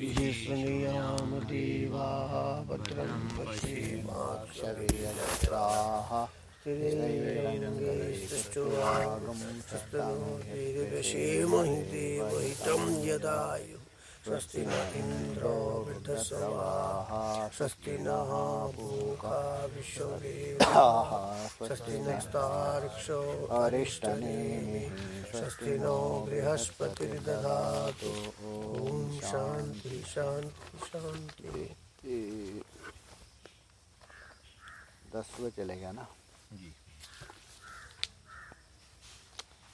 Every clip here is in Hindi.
विस्मृणीयाम देवा भद्रं पश्येमाक्षभिर्यजत्राः स्थिरैरङ्गैस्तुवागं देवहितं यदायु स्वस्ति न इन्द्रो वृद्धस्वाः स्वस्ति नः पूका विश्ववेदाः स्वस्ति नस्तार्क्षो अरिष्टनेमिः स्वस्ति नो बृहस्पतिर्दधातु। ॐ शान्ति शान्ति शान्ति। ये दसवें चलेगा ना? जी।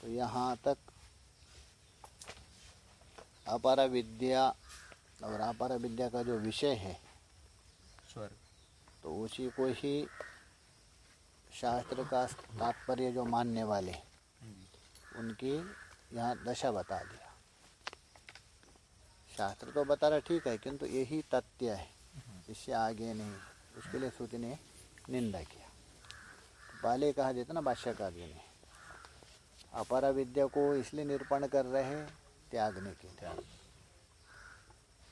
तो यहाँ तक अपार विद्या और अपार विद्या का जो विषय है स्वर्ग तो उसी को ही शास्त्र का तात्पर्य जो मानने वाले उनकी यहाँ दशा बता दिया। शास्त्र तो बता रहा ठीक है किंतु यही तथ्य है इससे आगे नहीं। उसके लिए श्रुति ने निंदा किया। पहले कहा देता ना जी ने अपार विद्या को इसलिए निरूपण कर रहे हैं त्यागने के लिए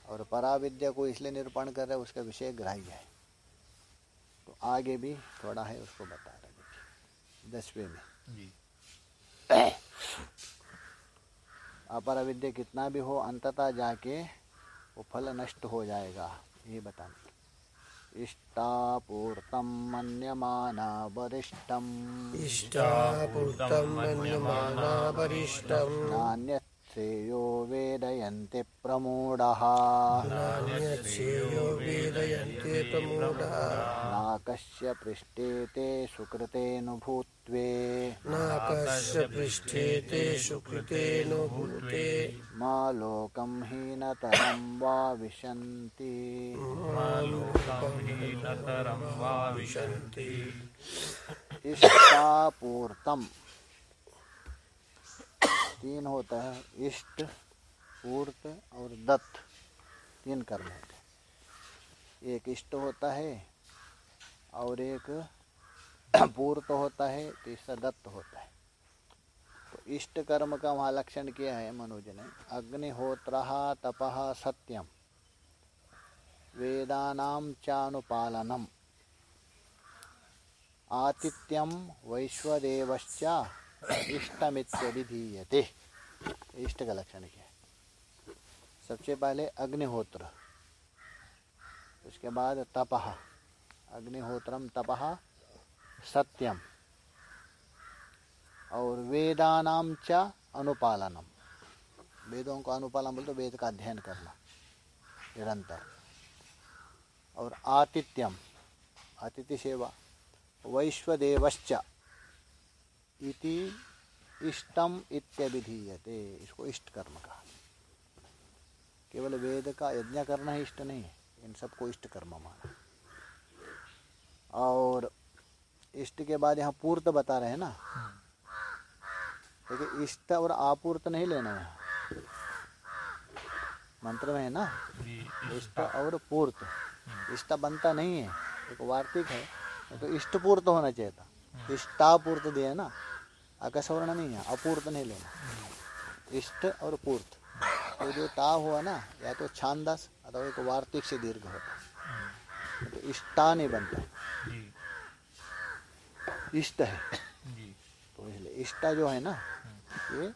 और परा विद्या को इसलिए निरूपण कर रहे उसका विषय ग्राह्य है। तो आगे भी थोड़ा है उसको बता रहे देखिए दसवें में। जी। अपर विद्या कितना भी हो अंततः जाके वो फल नष्ट हो जाएगा ये बताने इष्टापूर्तम मन्यमाना वरिष्ठम। इष्टापूर्तं मन्यमाना वरिष्ठं नान्यश्रेयो वेदयन्ति प्रमूढः नान्यच्छेयो वेदयन्ते प्रमूढः नाकस्य पृष्ठे ते सुकृतेऽनुभूत्वे नाकस्य पृष्ठे ते सुकृतेऽनुभूते मा लोकं हीनतरं वा विशन्ति। इष्टापूर्तम तीन होता है, इष्ट, पूर्त और दत्त। तीन कर्म होते हैं। एक इष्ट होता है और एक पूर्त होता है तीसरा दत्त होता है। तो इष्ट कर्म का वहाँ लक्षण किया है, मनोज ने? अग्निहोत्र तपः सत्यम। वेदानाम चानुपालनम। आतिथ्यम वैश्वदेवश्च इष्टमित्यभिधीयते इष्ट का लक्षण क्या सबसे पहले अग्निहोत्र। उसके बाद तपः। अग्निहोत्रम तपः, सत्यम। और वेदानाम च अनुपालनम। वेदों का अनुपालन बोलते वेद का अध्ययन करना। निरंतर। और आतिथ्यम। अतिथि सेवा। वैश्वदेवश्च। इति इष्टम इत्यभिधीयते। इसको इष्ट कर्म कहा। केवल वेद का यज्ञ करना ही इष्ट नहीं है, इन सबको इष्ट कर्म माना। और इष्ट के बाद यहाँ पूर्त बता रहे हैं ना? देखिए, इष्ट और आपूर्त नहीं लेना है। मंत्र में है ना? इष्ट और पूर्त। इष्ट बनता नहीं है। एक वार्तिक है तो इष्ट पूर्त होना चाहिए था। इष्टापूर्त दिया है ना. आकाशवर्ण नहीं है अपूर्त नहीं लेना इष्ट और पूर्त. तो जो ता हुआ ना या तो छांदस अथवा एक वार्तिक से दीर्घ होता. तो इष्टा नहीं बनता इष्ट है. तो इसलिए इष्टा जो है ना ये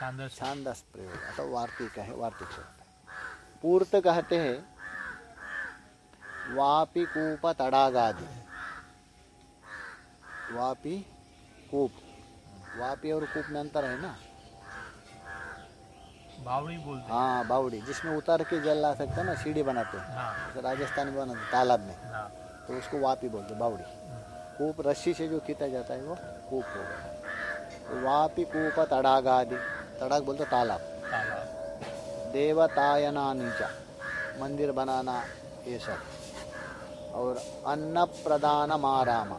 शानदार छांदस प्रयोग अथवा वार्तिक है वार्तिक शब्द है. पूर्त कहते हैं वापी कूप तड़ागादि. वापी कूप। वापी और कूप में अंतर है ना? बावड़ी बोलते हैं। बावड़ी जिसमें उतर के जल ला सकते हैं ना सीढ़ी बनाते हैं। हाँ। जैसे राजस्थान में बनाते तालाब में। हाँ। तो उसको वापी बोलते बावड़ी। कूप रस्सी से जो खींचा जाता है वो कूप हो गया। तो वापी कूप तड़ागादि तड़ाग बोलते तालाब। तालाब। देवतायना नीचा। मंदिर बनाना ये सब। और अन्न प्रदान आराम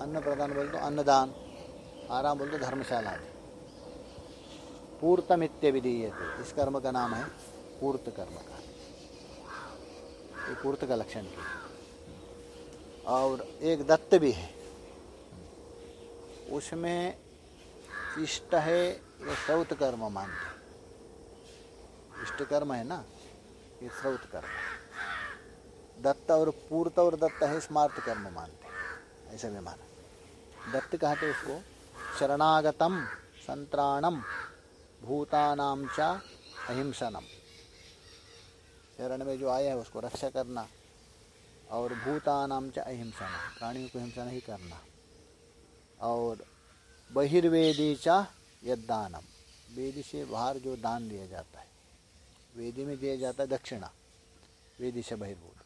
अन्न प्रदान बोलते, अन्नदान, आराम बोलते, धर्मशाला पूर्तमित्य विधीयते इस कर्म का नाम है पूर्त कर्म का। ये पूर्त का लक्षण किया और एक दत्त भी है। उसमें इष्ट है, या सौत कर्म मानते इष्ट कर्म है ना, ये स्रोत कर्म। दत्त और पूर्त और दत्त है, स्मार्त कर्म मानते ऐसा भी माना। दत्त कहते उसको, शरणागतम संत्राणम भूतानाम चा अहिंसनम। शरण में जो आया है उसको रक्षा करना और भूतानाम च अहिंसनम, प्राणियों को हिंसा नहीं करना। और बहिर्वेदी चा यदानम वेदी से बाहर जो दान दिया जाता है, वेदी में दिया जाता है दक्षिणा, वेदी से बहिर्भूत।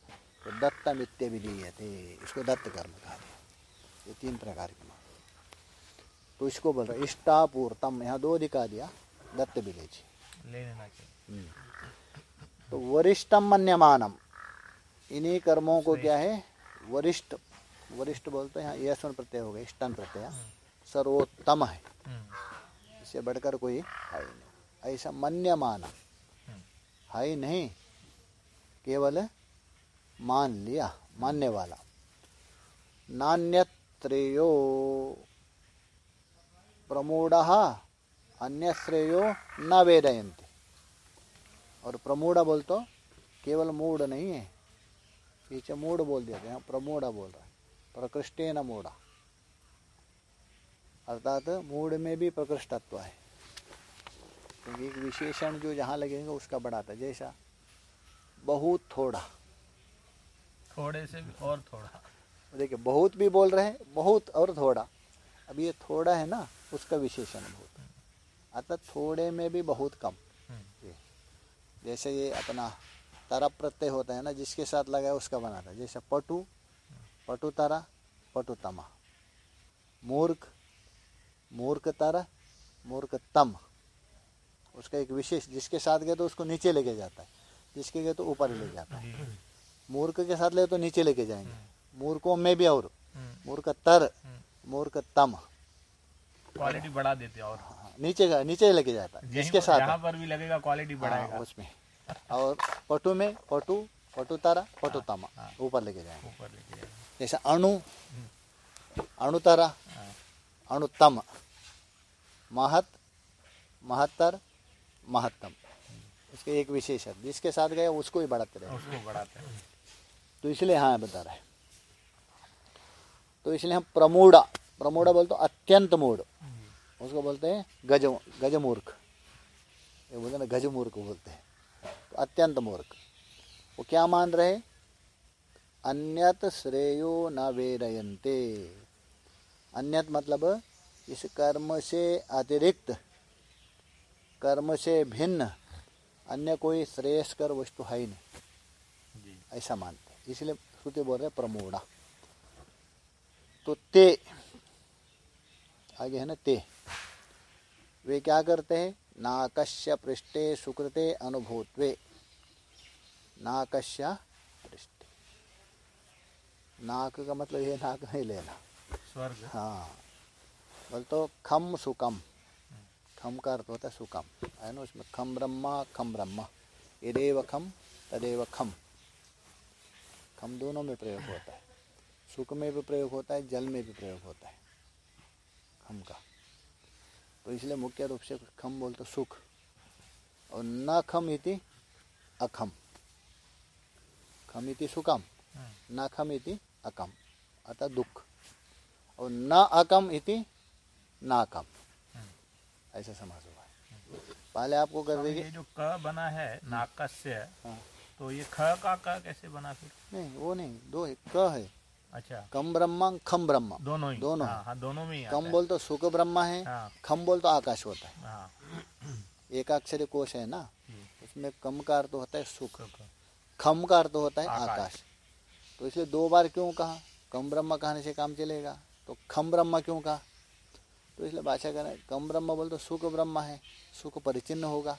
तो दत्त मित्य विधीय थे इसको दत्त कर्म कहा ये तीन प्रकार के मान तो इसको बोल रहा इष्टापूर्तम। यहाँ दो दिखा दिया दत्त विलेज। ले लेना तो वरिष्ठम मन्यमानम। इन्हीं कर्मों को क्या है? वरिष्ठ वरिष्ठ बोलते हैं यहाँ यशवन प्रत्यय हो गया इष्टन प्रत्यय। सर्वोत्तम है। हम्म, इससे बढ़कर कोई है ही नहीं। ऐसा मन्यमाना है ही नहीं। केवल मान लिया मानने वाला। नान्यत्रेयो प्रमूढ़ अन्य श्रेयो न वेदयंती और प्रमूढ़ बोल तो केवल मूढ़ नहीं है। पीछे मूढ़ बोल दिया था प्रमूढ़ बोल रहा है। प्रकृष्टे न मूढ़ा। अर्थात मूढ़ में भी प्रकृष्टत्व है। क्योंकि एक विशेषण जो जहाँ लगेगा, उसका बढ़ाता है। जैसा, बहुत थोड़ा। थोड़े से भी और थोड़ा। देखिए बहुत भी बोल रहे हैं बहुत और थोड़ा। अब ये थोड़ा है ना उसका विशेषण बहुत अतः थोड़े में भी बहुत कम। हम्म, ये जैसे ये अपना तरप प्रत्यय होता है ना जिसके साथ लगा है उसका बनाता है। जैसे पटु पटु तरा पटु तमा। मूर्ख मूर्ख तरा मूर्ख तम। उसका एक विशेष जिसके साथ गए तो उसको नीचे लेके जाता है। जिसके गए तो ऊपर ले जाता है। मूर्ख के साथ ले तो नीचे लेके जाएँगे। मूर्खों में भी और हम्म, मूर्ख तर हम्म। मूर्ख तम क्वालिटी बढ़ा देते और। हाँ, नीचे का नीचे लेके जाता है जिसके साथ। जहाँ है। पर भी लगेगा क्वालिटी हाँ, बढ़ाएगा। उसमें। और पटु में पटु पटु तारा पटु तमा हाँ। ऊपर लेके जाएँगे। ऊपर लेके जाएगा। जैसे अणु अणु तारा हाँ, अणुतम महत महत्तर महत्तम। इसके एक विशेष है जिसके साथ गए उसको ही बढ़ाते रहे। उसको बढ़ाते तो इसलिए हाँ बता रहे हैं। तो इसलिए हम प्रमूढ़ा प्रमूढ़ा बोलते अत्यंत मूढ़ उसको बोलते हैं गज गजमूर्ख। ये बोलते ना गजमूर्ख बोलते हैं। तो अत्यंत मूर्ख। वो क्या मान रहे अन्यत श्रेयो न वेरयन्ते अन्यत मतलब इस कर्म से अतिरिक्त कर्म से भिन्न अन्य कोई श्रेयस्कर वस्तु है ही नहीं। ऐसा मानते इसलिए श्रुति बोल रहे प्रमोड़ा। तो ते आगे है ना ते। वे क्या करते हैं? नाकस्य पृष्ठे सुकृते अनुभूतवे। नाकस्य पृष्ठे। नाक का मतलब ये नाक नहीं लेना। स्वर्ग। हाँ। बोल तो खम सुकम खम का अर्थ होता है सुकम है ना उसमें? खम ब्रह्मा खम ब्रह्मा। यदेव खम तदेव खम। खम दोनों में प्रयोग होता है। सुख में भी प्रयोग होता है जल में भी प्रयोग होता है। खम का। तो इसलिए मुख्य रूप से खम बोल तो सुख। और न खम इति अखम। खम इति सुखम न खम इति अकम अतः दुख। और न अकम इति नाकम ऐसा समास हुआ है। पहले आपको कर अब देंगे जो क बना है नाकस्य हाँ। तो ये ख का क कैसे बना फिर? नहीं वो नहीं दो है। क है। अच्छा। कम ब्रह्मा खम ब्रह्मा। दोनों ही। दोनों। हाँ, हाँ दोनों में ही कम बोल तो सुख ब्रह्मा है हाँ। खम बोल तो आकाश होता है। हाँ। एकाक्षरी कोश है ना? उसमें कम का अर्थ होता है सुख। खम का अर्थ होता है आकाश। तो इसलिए दो बार क्यों कहा? कम ब्रह्म कहने से काम चलेगा। तो खम ब्रह्म क्यों कहा? तो इसलिए भाषा कह रहे कम ब्रह्म बोल तो सुख ब्रह्म है। सुख परिचिन्न होगा।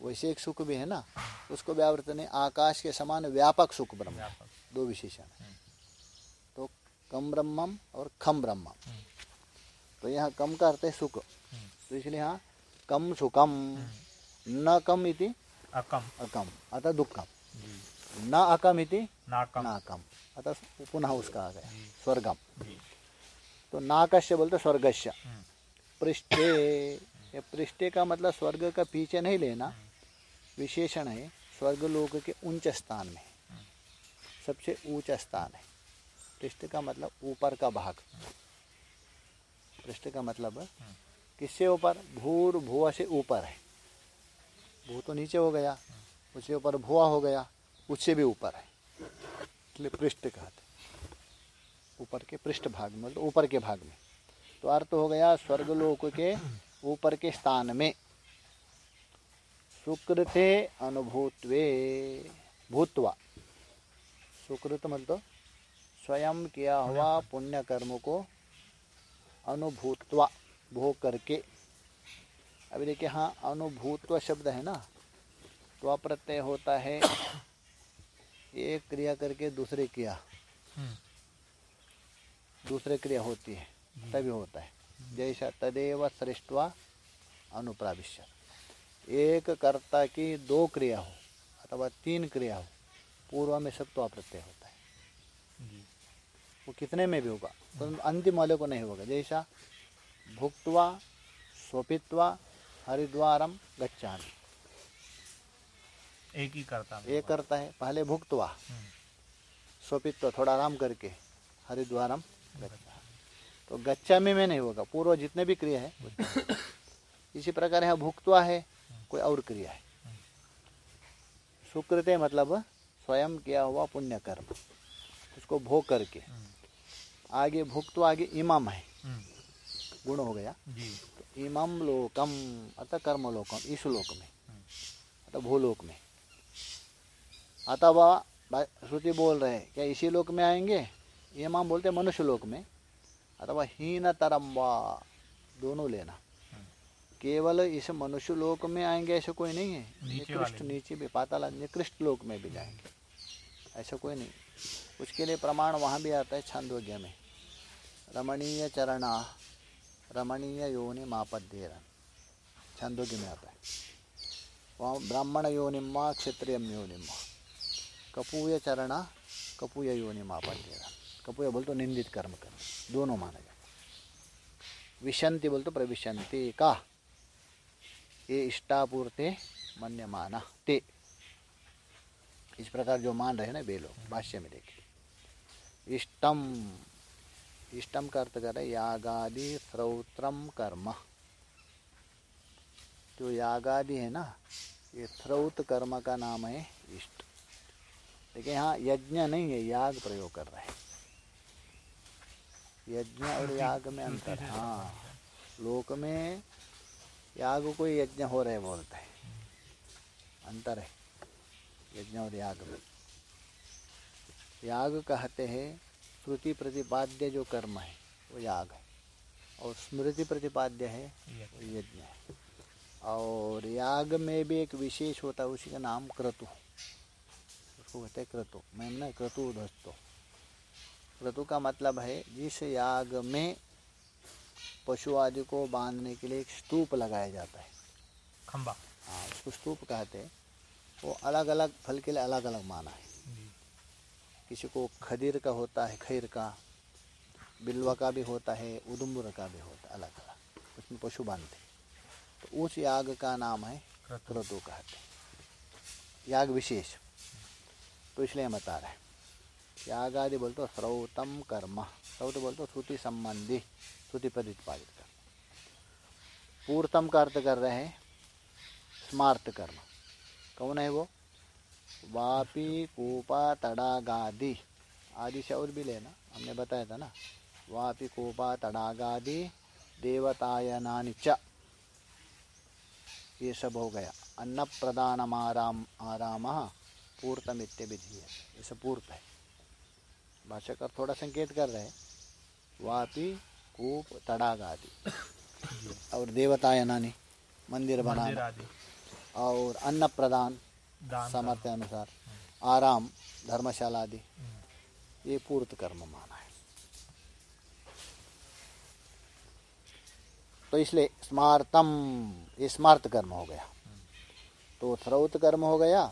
वैसे एक सुख भी है ना? उसको व्यावृत ने आकाश के समान व्यापक सुख ब्रह्म। दो विशेषण है। तो कम ब्रह्मम और खम ब्रह्मम। तो यहाँ कम का अर्थ है सुख। तो इसलिए यहाँ कम सुखम न कम इति अकम। अकम अतः दुखम। न अकम इति नाकम। नाकम। अतः पुनः उसका आ गया। स्वर्गम। तो नाकश्य बोलते स्वर्गस्य। हम्म, पृष्ठे ये पृष्ठे का मतलब स्वर्ग का पीछे नहीं लेना। विशेषण है स्वर्गलोक के ऊंच स्थान में। सबसे ऊँचा स्थान है। पृष्ठ का मतलब ऊपर का भाग। पृष्ठ का मतलब किससे ऊपर? भूर, भुआ से ऊपर है। भू तो नीचे हो गया, उससे ऊपर भुआ हो गया, उससे भी ऊपर है। इसलिए पृष्ठ कहते ऊपर के पृष्ठ भाग में मतलब ऊपर के भाग में। तो अर्थ हो गया स्वर्गलोक के ऊपर के स्थान में। सुकृते अनुभूतवे, भूतवा। सुकृत मतलब स्वयं किया हुआ पुण्य कर्म को अनुभूतवा भोग करके। अभी देखिए हाँ अनुभूतवा शब्द है ना? तो प्रत्यय होता है एक क्रिया करके दूसरे क्रिया। हम्म, दूसरे क्रिया होती है तभी होता है। जैसा तदेव सृष्टवा अनुप्राविश्य। एक कर्ता की दो क्रिया हो अथवा तीन क्रिया हो पूर्व में सब तो प्रत्यय होता है। वो कितने में भी होगा। तो अंतिम वाले को नहीं होगा। जैसा भुक्तवा स्वपित्वा हरिद्वारम गच्छामि। एक ही करता है। एक करता है। पहले भुक्तवा स्वपित्वा थोड़ा आराम करके हरिद्वारम गच्छा तो गच्छामि में में नहीं होगा। पूर्व जितने भी क्रिया है इसी प्रकार यहाँ भुक्तवा है कोई और क्रिया है। सुकृते मतलब स्वयं किया हुआ पुण्य कर्म उसको भोग करके। आगे भुक्त आगे इमाम है। गुण हो गया। जी। तो इमाम लोकम अतः कर्म लोकम इस लोक में। अतः भूलोक में। अतः वह श्रुति बोल रहे हैं क्या इसी लोक में आएँगे? इमाम बोलते मनुष्य लोक में। अथवा हीन तरम दोनों लेना। केवल इस मनुष्य लोक में आएँगे ऐसा कोई नहीं है। निकृष्ट नीचे भी पाताल निकृष्ट लोक में भी जाएँगे। ऐसा कोई नहीं। उसके लिए प्रमाण वहाँ भी आता है छांदोग्य में। रमणीय चरणा, रमणीय योनि मापद्येरन। छांदोग्य में आता है। वहाँ ब्राह्मण योनिम्मा, क्षत्रियम योनिम्मा। कपूय चरणा, कपूय योनि मापद्येरन। कपूय बोल तो निंदित कर्म कर, दोनों माना जाता विशंति बोल तो प्रविशंति का। ये इष्टापूर्ति मन्यमाना। इस प्रकार जो मान रहे हैं ना वे लोग भाष्य में देखिए। इष्टम इष्टम का अर्थ कर रहे यागादि श्रौत्रम कर्म। जो यागादि है ना ये स्रोत कर्म का नाम है इष्ट। लेकिन यहाँ यज्ञ नहीं है याग प्रयोग कर रहे हैं। यज्ञ और याग में अंतर हाँ। लोक में याग को यज्ञ हो रहे बोलते हैं। अंतर है। यज्ञ और याग में याग कहते हैं श्रुति प्रतिपाद्य जो कर्म है वो याग है। और स्मृति प्रतिपाद्य है वो यज्ञ। है। और याग में भी एक विशेष होता है उसी का नाम क्रतु। उसको कहते हैं क्रतु। मैम ना क्रतु दोस्तों क्रतु का मतलब है जिस याग में पशु आदि को बांधने के लिए एक स्तूप लगाया जाता है। खंबा। हाँ उसको स्तूप कहते हैं। वो अलग अलग फल के लिए अलग अलग माना है। किसी को खदीर का होता है खैर का बिल्वा का भी होता है उदुम्बर का भी होता है अलग अलग उसमें पशु बांधते। तो उस याग का नाम है क्रतु। कहते हैं। याग विशेष। तो इसलिए हम बता रहे हैं। याग आदि बोलते हो श्रौतम कर्म। श्रौत बोलते हो श्रुति संबंधी श्रुति पर उत्पादित कर्म पूर्तम का अर्थ कर रहे हैं स्मार्त कर्म कौन है वो? वापी, कूपा, तड़ागादि। आदि से और भी लेना, हमने बताया था ना। वापी, कूपा, तड़ागादि देवतायनानि च। ये सब हो गया। अन्न प्रदानम आराम आराम पूर्तमित्य विधि ये सब पूर्त है। भाषाकर थोड़ा संकेत कर रहे वापी, कूप, तड़ागादि। और देवतायनानि मंदिर आदि और अन्न प्रदान दान सामर्थ्य अनुसार। आराम धर्मशाला आदि ये पूर्त कर्म माना है। तो इसलिए स्मार्तम ये स्मार्त कर्म हो गया। तो श्रौत कर्म हो गया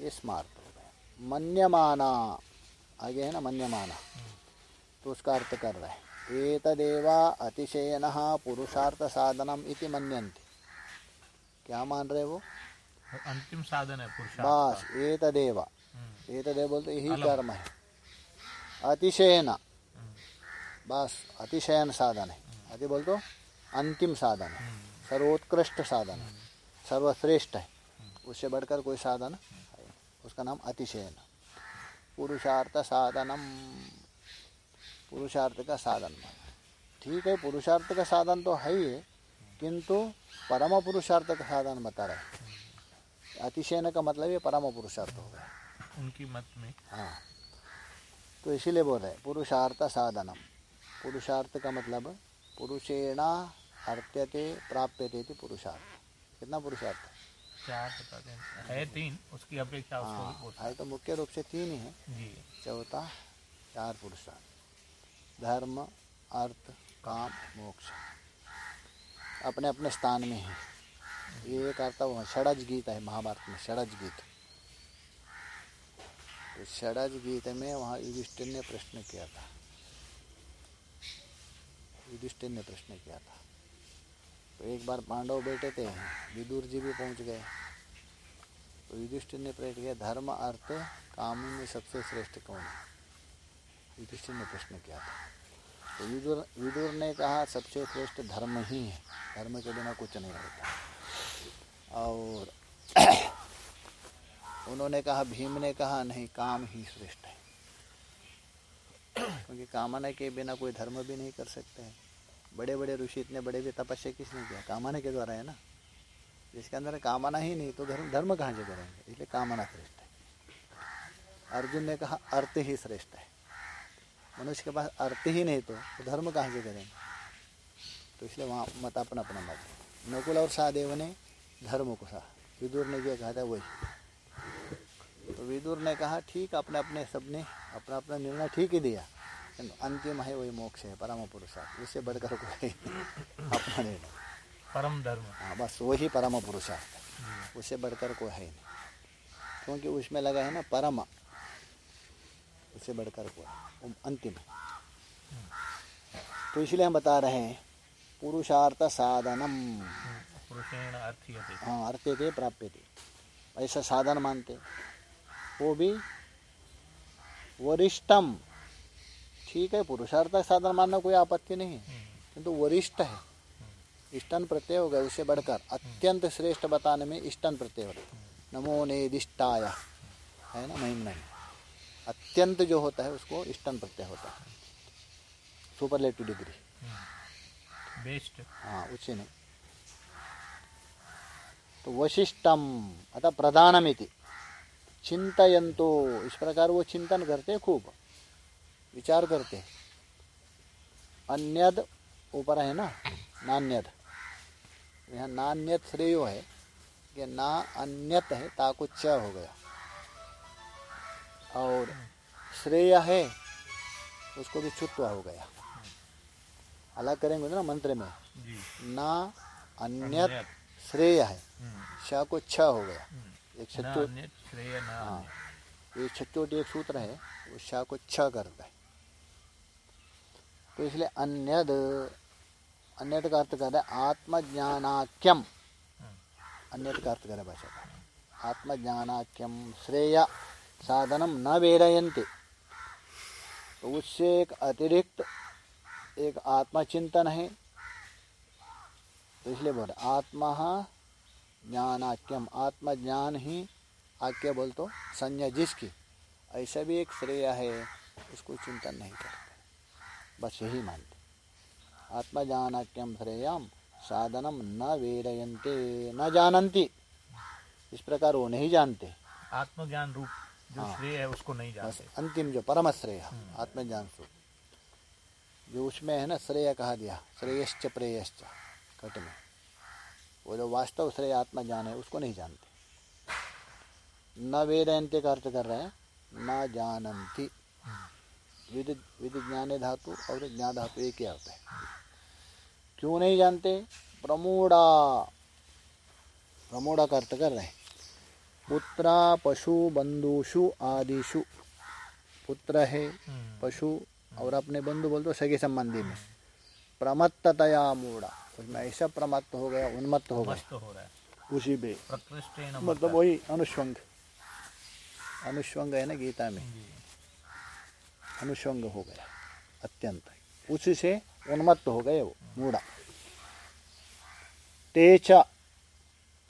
ये स्मार्त हो गया। मन्यमाना आगे है ना मन्यमाना। तो उसका अर्थ कर रहे हैं। एतदेवा अतिशयन पुरुषार्थ साधनम इति मन्यन्ते। क्या मान रहे वो? अंतिम साधन है बस। ये तदेव हम्म, ये तदेव बोलते यही कर्म है। अतिशयन। बस अतिशयन साधन है। अति बोल तो अंतिम साधन है। सर्वोत्कृष्ट साधन है। सर्वश्रेष्ठ है। उससे बढ़कर कोई साधन है? उसका नाम अतिशयन। पुरुषार्थ साधनम। पुरुषार्थ का साधन ठीक है पुरुषार्थ का साधन तो है ही है। किंतु परम पुरुषार्थ का साधन बता रहे हैं। अतिशयन का मतलब ये परम पुरुषार्थ हो गया। उनकी मत में। हाँ। तो इसीलिए बोल रहे पुरुषार्थ साधनम पुरुषार्थ का मतलब पुरुषेण अर्थ्यते प्राप्यते थी पुरुषार्थ। कितना पुरुषार्थ? चार है तीन उसकी अपेक्षा हाँ है। तो मुख्य रूप से तीन ही है। चौथा चार पुरुषार्थ। धर्म अर्थ काम मोक्ष। अपने अपने स्थान में है। ये एक अर्थ वो षडज गीत है महाभारत में, षडज गीत। तो षडज गीत में वहाँ युधिष्ठिर ने प्रश्न किया था। युधिष्ठिर ने प्रश्न किया था। तो एक बार पांडव बैठे थे, विदुर जी भी पहुँच गए। तो युधिष्ठिर ने प्रश्न किया, धर्म, अर्थ, काम में सबसे श्रेष्ठ कौन है? युधिष्ठिर ने प्रश्न किया था। तो विदुर विदुर ने कहा, सबसे श्रेष्ठ धर्म ही है। धर्म के बिना कुछ नहीं होता और उन्होंने कहा, भीम ने कहा, नहीं, काम ही श्रेष्ठ है। क्योंकि कामना के बिना कोई धर्म भी नहीं कर सकते हैं। बड़े बड़े ऋषि इतने बड़े भी तपस्या किसने किया? कामना के द्वारा है ना? जिसके अंदर कामना ही नहीं तो धर्म धर्म कहाँ से करेंगे? इसलिए कामना श्रेष्ठ है। अर्जुन ने कहा, अर्थ ही श्रेष्ठ है। मनुष्य के पास अर्थ ही नहीं तो, तो धर्म कहाँ से करेंगे तो इसलिए वहाँ मत अपना अपना मत। नकुल और सहदेव ने धर्म को कहा। विदुर ने जो कहा था? वही। तो विदुर ने कहा ठीक अपने अपने सबने अपना अपना निर्णय ठीक ही दिया। अंतिम है वही मोक्ष है परम पुरुषार्थ उससे बढ़कर कोई अपना निर्णय। परम धर्म। हाँ बस वही परम पुरुषार्थ उससे बढ़कर कोई है नहीं। क्योंकि उसमें लगा है ना परम उससे बढ़कर वो अंतिम। है तो इसलिए हम बता रहे हैं पुरुषार्थ साधनम। हाँ अर्थे थे प्राप्य थे ऐसा साधन मानते वो भी वरिष्ठम। ठीक है पुरुषार्थ साधन मानना कोई आपत्ति नहीं है। किंतु वरिष्ठ है। इष्टन प्रत्यय हो गया उससे बढ़कर अत्यंत श्रेष्ठ बताने में इष्टन प्रत्यय है नमो नेदिष्टाय है ना महिम नहीं। अत्यंत जो होता है उसको इष्टन प्रत्यय होता है। सुपर सुपरलेटिव डिग्री बेस्ट हाँ उससे नहीं तो वशिष्ठम अतः प्रधानमिति चिंतयंतो इस प्रकार वो चिंतन करते खूब। विचार करते अन्यद ऊपर है ना? नान्यद। यहाँ नान्यत श्रेयो है। कि ना अन्यत है ताकु च हो गया। और श्रेय है उसको भी छुत्वा हो गया। अलग करेंगे ना मंत्र में। जी। ना अन्यत अन्यत। श्रेय है। हम्म, श को छ हो गया। हम्म। एक हाँ। ये छच्चोटी एक सूत्र है वो श को छ करता है तो इसलिए अन्यद अन्यत का अर्थ कर है आत्मज्ञानाक्यम हम्म, अन्यत का अर्थ करे भाषा का। आत्मज्ञानाक्यम श्रेय। साधनम न वेदयंते तो उससे एक अतिरिक्त एक आत्मचिंतन है। तो इसलिए बोल, आत्मा ज्ञानाक्यम आत्मज्ञान ही आज्ञा बोल तो संज्ञा जिसकी। ऐसा भी एक श्रेय है, उसको चिंतन नहीं करते। बस यही मानते। आत्मज्ञानाक्यम श्रेयम साधनम न वेदयंते न जानन्ति। इस प्रकार वो नहीं जानते। आत्मज्ञान रूप जो हाँ। श्रेय है उसको नहीं जानते। अंतिम जो परम श्रेय आत्मज्ञान स्वरूप जो उसमें है ना श्रेय कहा दिया श्रेयश्च प्रेयश्च कट में वो जो वास्तव श्रेय आत्मज्ञान है उसको नहीं जानते। न वेदयंते का अर्थ कर रहे हैं न जानती विद विद ज्ञाने धातु और ज्ञा धातु एक ही होता है। क्यों नहीं जानते? प्रमोड़ा प्रमोड़ा का अर्थ कर रहे हैं। पुत्रा पशु बंधुषु आदिषु। पुत्र है हम्म, पशु और अपने बंधु बोल तो सगे संबंधी में। प्रमत्तया मूढ़ा। उसमें ऐसा प्रमत्त हो गया उन्मत्त हो गया। हो रहा है। उसी पे। मतलब वही अनुष्वंग। अनुष्वंग है ना गीता में? अनुष्वंग हो गया अत्यंत। उसी से उन्मत्त हो गए वो मूढ़ा। तेचा।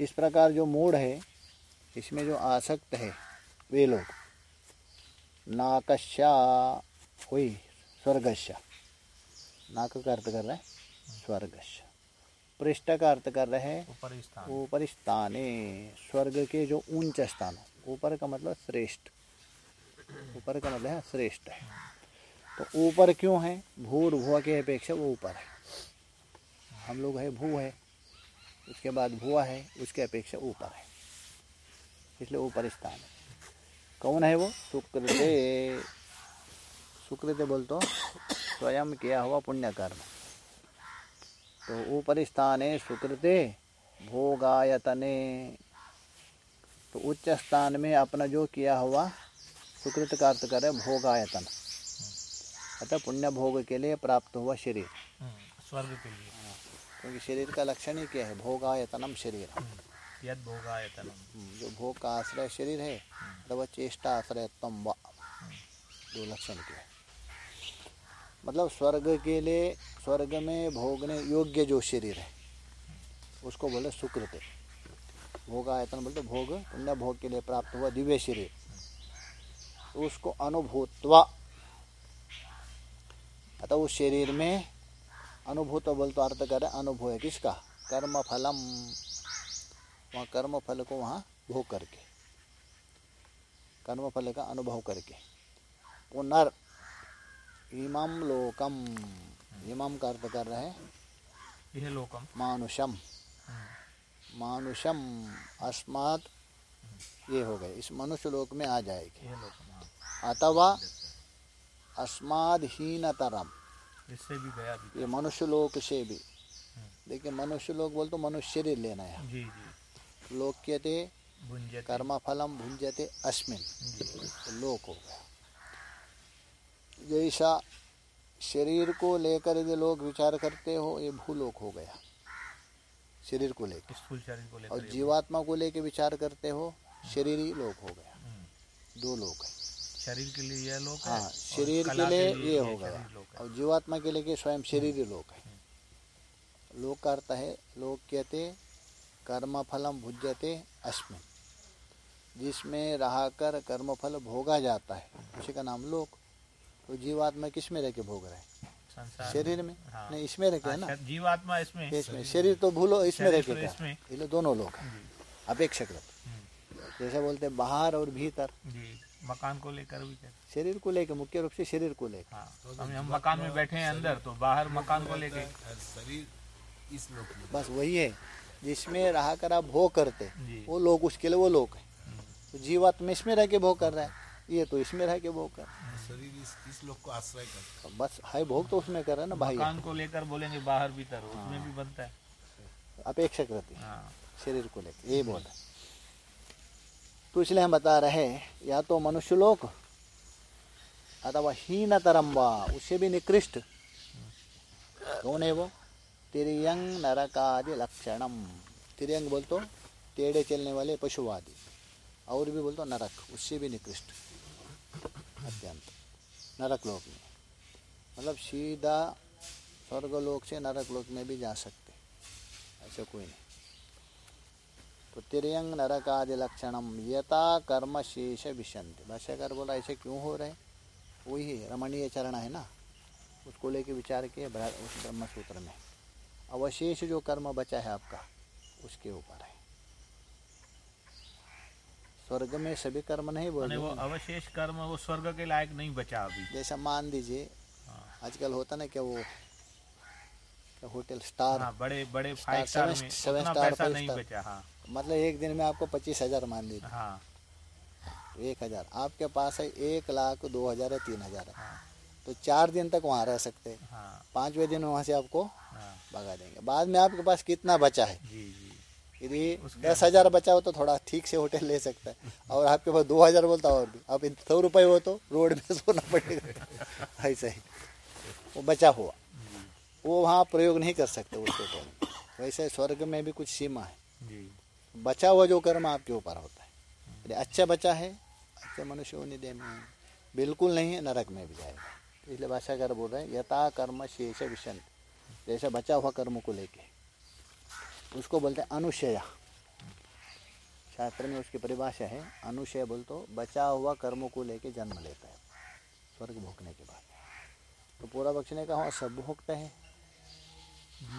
इस प्रकार जो मूढ़ है इसमें जो आसक्त है वे लोग। नाकश्या वही स्वर्गश्या। नाक का अर्थ कर रहे हैं स्वर्गश्य। पृष्ठ का अर्थ कर रहे हैं ऊपर स्थान स्वर्ग के जो ऊंच स्थान ऊपर का मतलब श्रेष्ठ। ऊपर का मतलब है श्रेष्ठ है। तो ऊपर क्यों है? भूर भुआ के अपेक्षा वो ऊपर है। हम लोग है भू है उसके बाद भुआ है उसके अपेक्षा ऊपर है। इसलिए ऊपर स्थान है। कौन है वो? सुकृते सुकृत बोल तो स्वयं किया हुआ पुण्य कर्म तो ऊपर स्थान है सुकृते भोगायतने। तो उच्च स्थान में अपना जो किया हुआ सुकृत का अर्थ करे भोगायतन। अतः पुण्य भोग के लिए प्राप्त हुआ शरीर। हम्म, स्वर्ग के लिए। क्योंकि शरीर का लक्षण ही क्या है? भोगायतनम शरीर हम्म, जो भोग का आश्रय शरीर है अथवा चेष्टा आश्रय तम दो लक्षण के। मतलब स्वर्ग के लिए स्वर्ग में भोगने योग्य जो शरीर है उसको बोले सुकृत भोगायतन बोलते भोग पुण्य भोग के लिए प्राप्त हुआ दिव्य शरीर। उसको अनुभूतवा अतः उस शरीर में अनुभूत बोल तो अर्थ करे अनुभव है किसका? कर्म फलम वहाँ कर्म फल को वहाँ भोग करके कर्म फल का अनुभव करके। पुनर् इमम लोकम इमम का अर्थ कर रहे यह लोकम मानुषम मानुषम अस्मात् ये हो गए। इस मनुष्य लोक में आ जाएगी। हाँ। अथवा अस्मादहीनतरम इससे भी गया भी। ये मनुष्य लोक से भी। देखिए मनुष्य लोक बोल तो मनुष्य शरीर लेना है। जी जी। लोक्यते कर्मफलम भुंजते अस्मिन। तो लोक। हो गया जैसा शरीर को लेकर यदि लोग विचार करते हो ये भूलोक हो गया। शरीर को लेकर। और जीवात्मा को लेकर विचार करते हो शरीर ही लोक हो गया। हम्म, दो लोक है। शरीर के लिए यह लोक हाँ शरीर के लिए ये हो। गया और जीवात्मा के लिए स्वयं शरीर ही लोक है। लोक का अर्थ है लोक्यते कर्मफलम भुज्यते अस्मिन। जिसमें रहाकर कर्मफल भोगा जाता है उसी का नाम लोक। तो जीवात्मा किसमें रह के भोग रहे हैं? शरीर में? हाँ। नहीं इसमें रह के है ना? जीवात्मा इसमें। इसमें। शरीर तो भूलो इसमें रह के तो इसमें। ये दोनों लोग हैं। जी अपेक्षक जैसे बोलते हैं बाहर और भीतर। मकान को लेकर भी शरीर को लेके मुख्य रूप से शरीर को लेकर हाँ हम हम मकान में बैठे हैं अंदर तो बाहर मकान को लेकर शरीर इस लोक बस वही है। जिसमें रहा कर आप भोग करते वो लोग उसके लिए वो लोग है। तो जीवात्मा इसमें रह के भोग कर रहा है। ये तो इसमें रह के भोग कर रहा शरीर इस इस लोक को आश्रय करता है। बस है भोग तो उसमें कर रहा है ना भाई। मकान को लेकर बोलेंगे बाहर भीतर उसमें भी बनता है। अपेक्षक रहती है। हाँ। शरीर को लेकर ये बोल रहे तो इसलिए हम बता रहे हैं या तो मनुष्य लोक अथवा हीनतरम वा उससे भी निकृष्ट। कौन है वो? तिरयंग नरकादि लक्षणम। तिरयंग बोल तो टेढ़े चलने वाले पशुवादी। और भी बोल तो नरक, उससे भी निकृष्ट। अत्यंत। नरक लोक में। मतलब सीधा स्वर्गलोक से नरक लोक में भी जा सकते। ऐसा कोई नहीं। तो तिरयंग नरकादि लक्षणम, यथा कर्म शेष विशंति भाष्यकार बोला, ऐसे क्यों हो रहे? वही रमणीय चरण है ना? उसको लेके विचार किए उस ब्रह्म सूत्र में। अवशेष जो कर्म बचा है आपका उसके ऊपर है। स्वर्ग में सभी कर्म नहीं माने वो अवशेष कर्म वो स्वर्ग के लायक नहीं बचा अभी। जैसा मान दीजिए हाँ। आजकल होता ना क्या वो क्या होटल स्टार हाँ बड़े बड़े स्टार, फाइव स्टार में सेवन उतना स्टार, पैसा नहीं स्टार। बचा हाँ। मतलब एक दिन में आपको पच्चीस हज़ार मान लीजिए। हाँ। एक हज़ार। आपके पास है एक लाख दो हज़ार है तीन हज़ार। है हाँ। तो चार दिन तक वहाँ रह सकते हैं। हाँ। पाँचवें दिन वहाँ से आपको हाँ। भगा देंगे। बाद में आपके पास कितना बचा है? यदि दस हज़ार बचा हो तो थोड़ा ठीक से होटल ले सकता है। और आपके पास दो हज़ार बोलता और भी। इन सौ रुपये हो तो रोड में सोना पड़ेगा। ऐसा ही। वो बचा हुआ। वो वहाँ प्रयोग नहीं कर सकते उस होटल में। वैसे स्वर्ग में भी कुछ सीमा है। बचा हुआ जो कर्म आपके ऊपर होता है। अच्छा बचा है अच्छे मनुष्य निधि में बिल्कुल नहीं है नरक में भी जाएगा। इसलिए भाषाकार बोल रहे हैं यथा कर्म शेष विषन जैसे बचा हुआ कर्म को लेके। उसको बोलते हैं अनुशया। शास्त्र में उसकी परिभाषा है अनुशय बोल तो बचा हुआ कर्मों को लेके जन्म लेता है। स्वर्ग भोगने के बाद। तो पूरा पक्ष ने कहा सब भोगते हैं।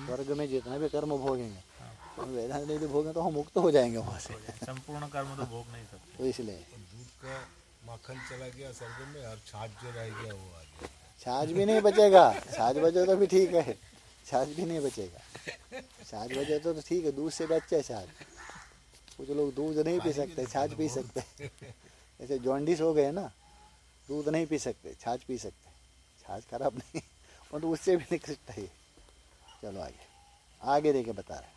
स्वर्ग में जितना भी कर्म भोगेंगे तो वेदांत भोगे तो हम मुक्त हो जाएँगे वहाँ से। संपूर्ण कर्म तो भोग नहीं सकते। तो इसलिए। माखन चला गया स्वर्ग में और छाछ जो रह गया वो आ गया। छाछ भी नहीं बचेगा। छाछ बचे तो भी ठीक है। छाछ भी नहीं बचेगा। छाछ बचे तो ठीक है दूध से बच्चे छाछ। कुछ लोग दूध नहीं पी सकते छाछ पी सकते। जैसे जॉन्डिस हो गए ना दूध नहीं पी सकते छाछ पी सकते। छाछ खराब नहीं और तो उससे भी निकृष्ट है। चलो आगे। आगे देखे बता रहे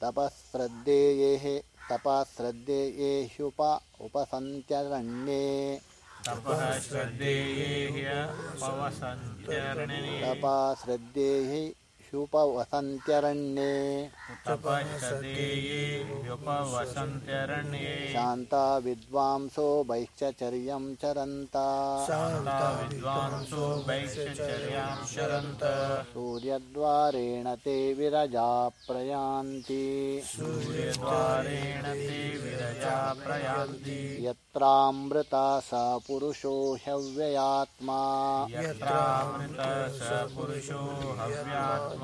तपश्रद्धेये तपश्रद्धेये ह्युप उपसन्त्यरण्ये तपः तपः तपश्रद्धेहि ह्युपवसन्त्यरण्ये शान्ता विद्वांसो वैश्चर्यं चरन्ता। शान्ता विद्वांसो सूर्यद्वारेण ते विरजा प्रयान्ति। सूर्यद्वारेण ते विरजा प्रयान्ति। यत्रामृता स पुरुषो ह्यव्ययात्मा यत्रामृतः स पुरुषो हव्यात्मा।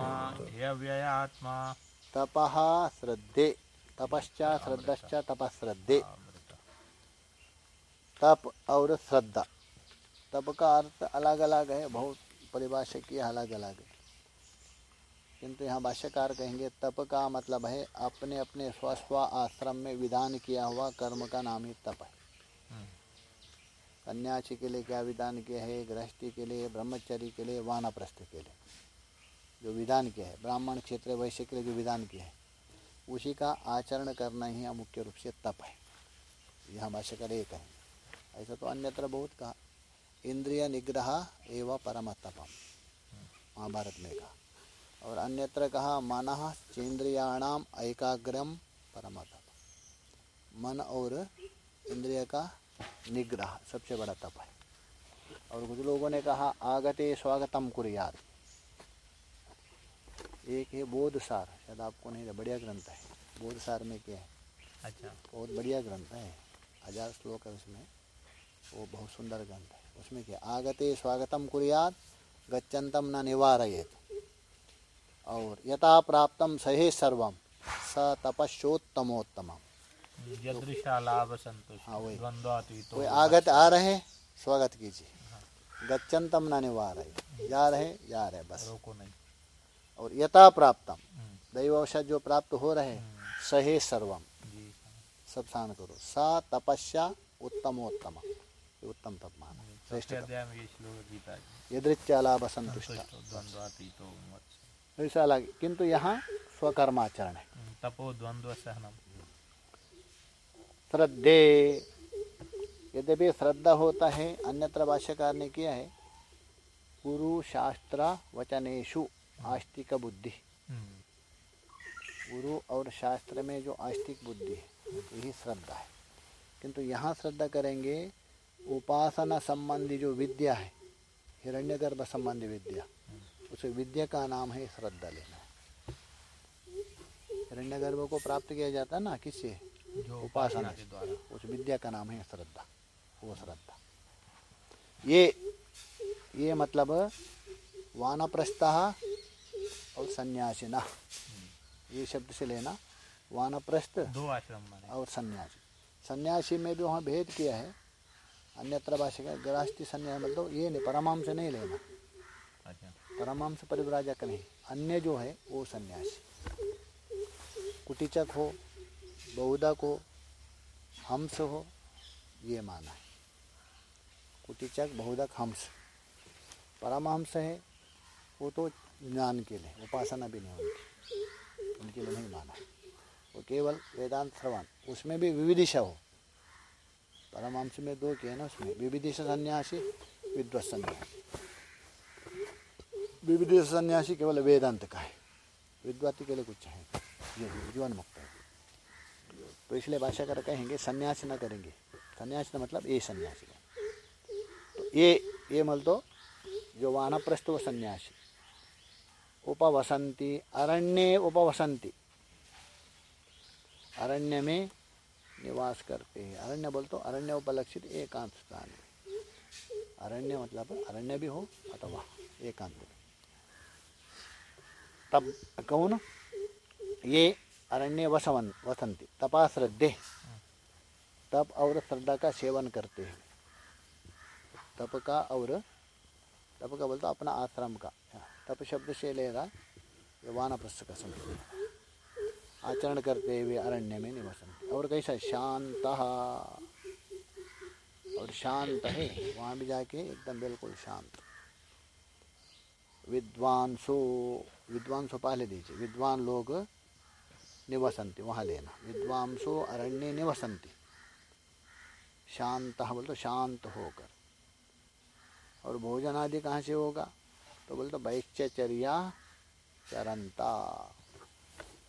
तपः श्रद्धे, तपश्च श्रद्धश्च तपश्रद्धे। तप और श्रद्धा। तप का अर्थ अलग अलग है, बहुत परिभाषा की अलग अलग है। किंतु यहाँ भाष्यकार कहेंगे, तप का मतलब है अपने अपने स्वस्व आश्रम में विधान किया हुआ कर्म का नाम ही तप है। सन्यासी के लिए क्या विधान किया है, गृहस्थी के लिए, ब्रह्मचर्य के लिए, वानप्रस्थ के लिए। जो विधान किया है, ब्राह्मण क्षेत्र वैश्य के लिए जो विधान किया है, उसी का आचरण करना ही मुख्य रूप से तप है। यहाँ भाष्यकर एक है। ऐसा तो अन्यत्र बहुत कहा। इंद्रिय निग्रह एवं परम तपम, महाभारत में कहा। और अन्यत्र कहा, मन चेन्द्रियाणाम एकाग्रम परम तप। मन और इंद्रिय का निग्रह सबसे बड़ा तप है। और कुछ लोगों ने कहा, आगते स्वागतम कुरियात। एक है बोध सार शायद आपको नहीं बढ़िया ग्रंथ है। बोध सार में क्या है? अच्छा। बहुत बढ़िया ग्रंथ है हज़ार श्लोक है उसमें वो बहुत सुंदर ग्रंथ है। उसमें क्या आगते स्वागतम कुरियात गच्छन्तम न निवारयेत। और यथा प्राप्तम सहे सर्वम स संतुष्ट हाँ, वही। आगत आ रहे स्वागत कीजिए। गच्छन्तम न निवारय जा रहे जा रहे बस। रोको नहीं। और यथा प्राप्तम दैववशात जो प्राप्त हो रहे सहे सर्वम। सब शान करो। सा तपस्या उत्तमोत्तम। उत्तम तप माना श्रेष्ठ चौथे तप। अध्याय में ये श्लोक गीता जी। यदृच्छा लाभ संतुष्ट। ऐसा लगे किंतु यहाँ स्वकर्माचरण है। हम्म, तपो द्वंद्व सहनम। श्रद्धे। यद्यपि श्रद्धा होता है अन्यत्र भाष्यकार ने किया है गुरु शास्त्र वचनेशु आस्तिक बुद्धि। गुरु और शास्त्र में जो आस्तिक बुद्धि है यही श्रद्धा है। किंतु यहाँ श्रद्धा करेंगे उपासना संबंधी जो विद्या है हिरण्यगर्भ संबंधी विद्या उस विद्या का नाम है श्रद्धा लेना। हिरण्यगर्भ को प्राप्त किया जाता है ना किससे? उपासना के द्वारा। उस विद्या का नाम है श्रद्धा वो श्रद्धा। ये ये मतलब वानप्रस्थ और सन्यासिना। ये शब्द से लेना वानप्रस्थ दो आश्रम माने। और सन्यासी। सन्यासी में भी वहाँ भेद किया है। अन्यत्र भाषा का गृहस्थी सन्यास मतलब ये नहीं परमांश नहीं लेना। अच्छा। परमांश परिव्राजक नहीं। अन्य जो है वो सन्यासी। कुटिचक हो बहुधक हो हंस हो ये माना है। कुटिचक बहुधक हंस। परमहंस है वो तो ज्ञान के लिए, उपासना भी नहीं उनकी उनके लिए नहीं माना। वो केवल वेदांत श्रवण, उसमें भी विविदिशा हो। परमहंस में दो के ना उसमें, विविदिश सन्यासी विद्वत सन्यासी। विविदिश सन्यासी केवल वेदांत का है। विद्वाती के लिए कुछ है जीवन मुक्त है। तो इसलिए भाषाकर कहेंगे, सन्यास न करेंगे। सन्यास का मतलब ये सन्यासी तो ये ये मतलब जो वानप्रस्थ वो सन्यासी। उपवसंती अरण्य उपवसंती अरण्य में निवास करते हैं। अरण्य बोल तो अरण्य उपलक्षित एकांत स्थान है। अरण्य मतलब अरण्य भी हो अथवा एकांत तब कौन ये अरण्य वसवन वसंती तपा श्रद्धे तप और श्रद्धा का सेवन करते हैं। तप का और, तप का बोलता अपना आश्रम का। तप शब्द से लेगा वानप्रस्थ का समझ आचरण करते हुए अरण्य में निवसन। और कैसा शांत। और शांत है। वहाँ भी जाके एकदम बिल्कुल शांत। विद्वांसो विद्वांसो पहले दीजिए। विद्वान लोग निवसंती वहाँ लेना। विद्वांसो अरण्य निवसंती शांत बोल तो शांत होकर। और भोजन आदि कहाँ से होगा? तो बोलते वैश्चर्या चरंता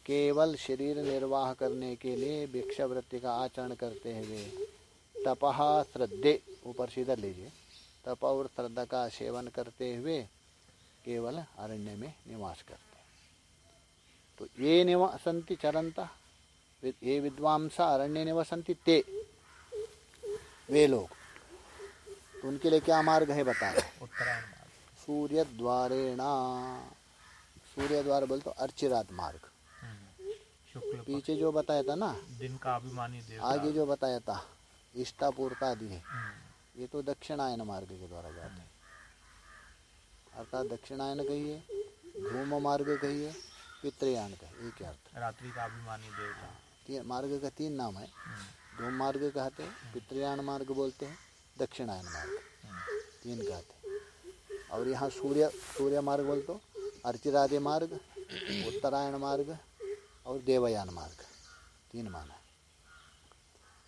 केवल शरीर निर्वाह करने के लिए भिक्षा वृत्ति का आचरण करते हुए तपह श्रद्धे, ऊपर सीधा लीजिए, तप और श्रद्धा का सेवन करते हुए केवल अरण्य में निवास करते तो ये निवसंति चरंता ये विद्वांसा अरण्य निवसंति ते, वे लोग। तो उनके लिए क्या मार्ग है बता रहे उत्तरायण। सूर्य द्वारेणा सूर्य द्वार बोल तो अर्चिरात मार्ग। हम्म। पीछे जो बताया था ना दिन का अभिमानी देवता। आगे जो बताया था इष्टा पूर्ता आदि है। हम्म। ये तो दक्षिणायन मार्ग के द्वारा जाते हैं। अर्थात दक्षिणायन कहिए धूम मार्ग कहिए पितृयान कहिए एक अर्थ। रात्रि का अभिमानी देवता। तीन मार्ग का तीन नाम है। हम्म। धूम मार्ग कहते हैं पितृयान मार्ग बोलते हैं दक्षिणायन मार्ग। तीन कहते हैं। और यहाँ सूर्य सूर्य मार्ग बोल तो अर्चिरादि मार्ग, उत्तरायण मार्ग और देवयान मार्ग, तीन माना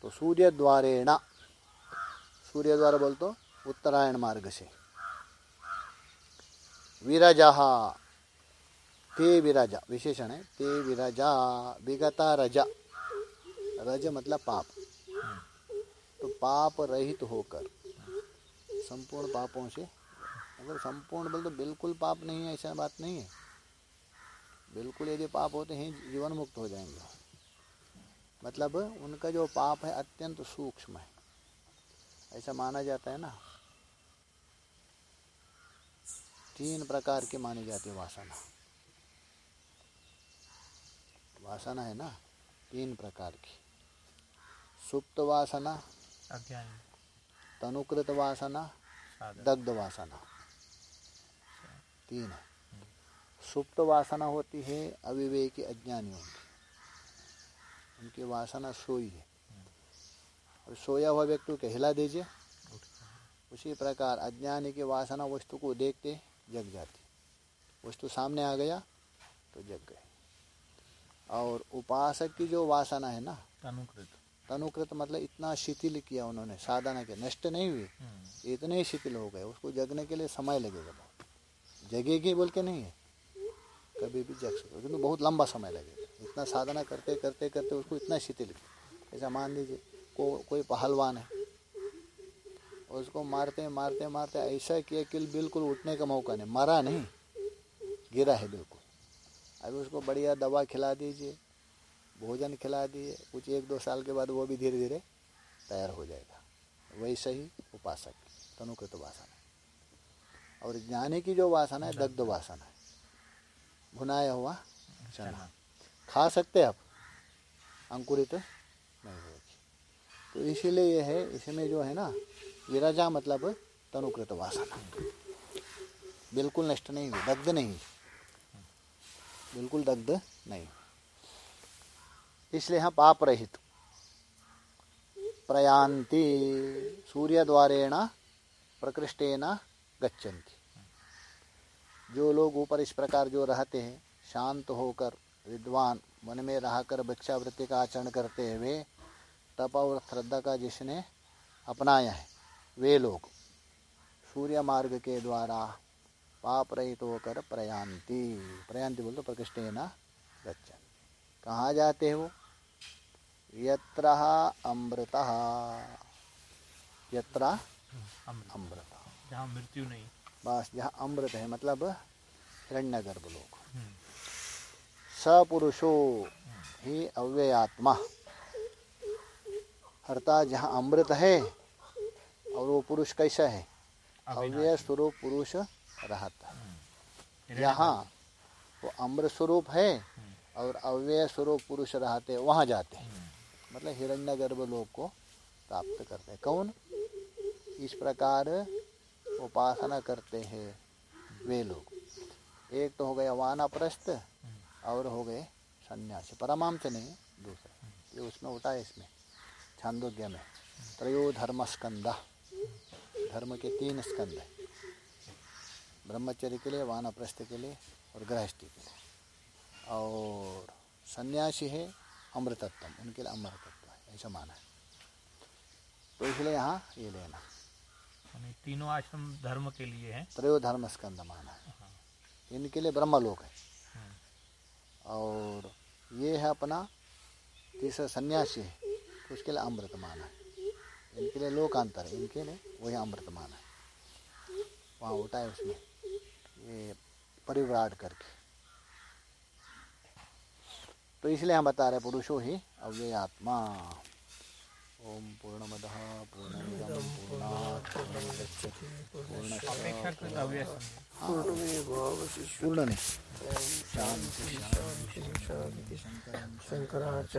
तो सूर्य द्वारे द्वारेण सूर्य द्वार बोल तो उत्तरायण मार्ग से। विरजा, ते विरजा, विशेषण है, ते विरजा, विगता रजा। रज मतलब पाप। तो पाप रहित होकर, संपूर्ण पापों से अगर संपूर्ण बोल तो बिल्कुल पाप नहीं है ऐसा बात नहीं है। बिल्कुल यदि पाप होते हैं जीवन मुक्त हो जाएँगे। मतलब उनका जो पाप है अत्यंत सूक्ष्म है। ऐसा माना जाता है ना। तीन प्रकार की मानी जाती है वासना। वासना है ना तीन प्रकार की। सुप्त वासना अज्ञान। तनुकृत वासना दग्ध वासना। तीन है। सुप्त वासना होती है अविवेकी अज्ञानियों की उनकी वासना सोई है। और सोया हुआ व्यक्ति को हिला दीजिए। उसी प्रकार अज्ञानी की वासना वस्तु को देखते जग जाती। वस्तु सामने आ गया तो जग गए। और उपासक की जो वासना है ना तनुकृत। तनुकृत मतलब इतना शिथिल किया उन्होंने साधना के नष्ट नहीं हुई हम्म। इतने ही शिथिल हो गए उसको जगने के लिए समय लगेगा। जगेगी बोल के नहीं है। कभी भी जग सकते किंतु बहुत लंबा समय लगेगा इतना साधना करते करते करते उसको इतना शिथिल ऐसा मान लीजिए, को, कोई पहलवान है उसको मारते मारते मारते ऐसा किया कि बिल्कुल उठने का मौका नहीं। मरा नहीं। गिरा है बिल्कुल। अभी उसको बढ़िया दवा खिला दीजिए, भोजन खिला दिए कुछ एक दो साल के बाद वो भी धीरे धीरे तैयार हो जाएगा। वैसे ही उपासक, तनुकृत वासना और ज्ञानी की जो वासना है दग्ध वासना है। भुनाया हुआ चना। खा सकते आप? अंकुरित नहीं होगी। तो इसीलिए ये है इसमें जो है ना विरजा मतलब तनुकृत वासना। बिल्कुल नष्ट नहीं हुई दग्ध नहीं बिल्कुल दग्ध नहीं इसलिए हम पाप रहित। प्रयांति सूर्य द्वारेण प्रकृष्टेन गच्छन्ति। जो लोग ऊपर इस प्रकार जो रहते हैं शांत होकर विद्वान मन में रहकर भिक्षावृत्ति का आचरण करते हुए तप और श्रद्धा का जिसने अपनाया है वे लोग सूर्य मार्ग के द्वारा पाप रहित होकर प्रयांति प्रयांति बोलते प्रकृष्टेन गच्छन्ति। कहाँ जाते हैं? वो यत्र अमृत। यत्र? अमृत। जहाँ मृत्यु नहीं। बस जहाँ अमृत है मतलब हिरण्यगर्भ लोग हम्म, सपुरुषो ही अव्ययात्मा। अर्थात जहाँ अमृत है और वो पुरुष कैसा है? अव्यय स्वरूप पुरुष रहता है। यहाँ वो अमृत स्वरूप है और अव्यय स्वरूप पुरुष रहते वहाँ जाते हैं। मतलब हिरण्यगर्भ लोग को प्राप्त करते हैं। कौन? इस प्रकार उपासना करते हैं वे लोग। एक तो हो गया वानाप्रस्थ और हो गए सन्यासी। परमांश नहीं दूसरा, ये उसमें होता है इसमें, छांदोग्य में। त्रयो धर्म स्कंद धर्म के तीन स्कंद ब्रह्मचर्य के लिए, वानप्रस्थ के लिए और गृहस्थी के लिए। और सन्यासी है अमृतत्व, उनके लिए अमृतत्व है, ऐसा माना है। तो इसलिए यहाँ ये लेना। तीनों आश्रम धर्म के लिए हैं। त्रयो धर्म स्कंद माना है। इनके लिए ब्रह्मलोक है। और ये है अपना तीसरा सन्यासी है। तो उसके लिए अमृत माना है। इनके लिए लोकांतर है। इनके लिए वही अमृत माना है। वहाँ होता है उसमें ये परिव्राट करके। तो इसलिए हम बता रहे पुरुषो ही अव्यय आत्मा ओम पूर्णमद पूर्णात् पूर्णमुदच्यते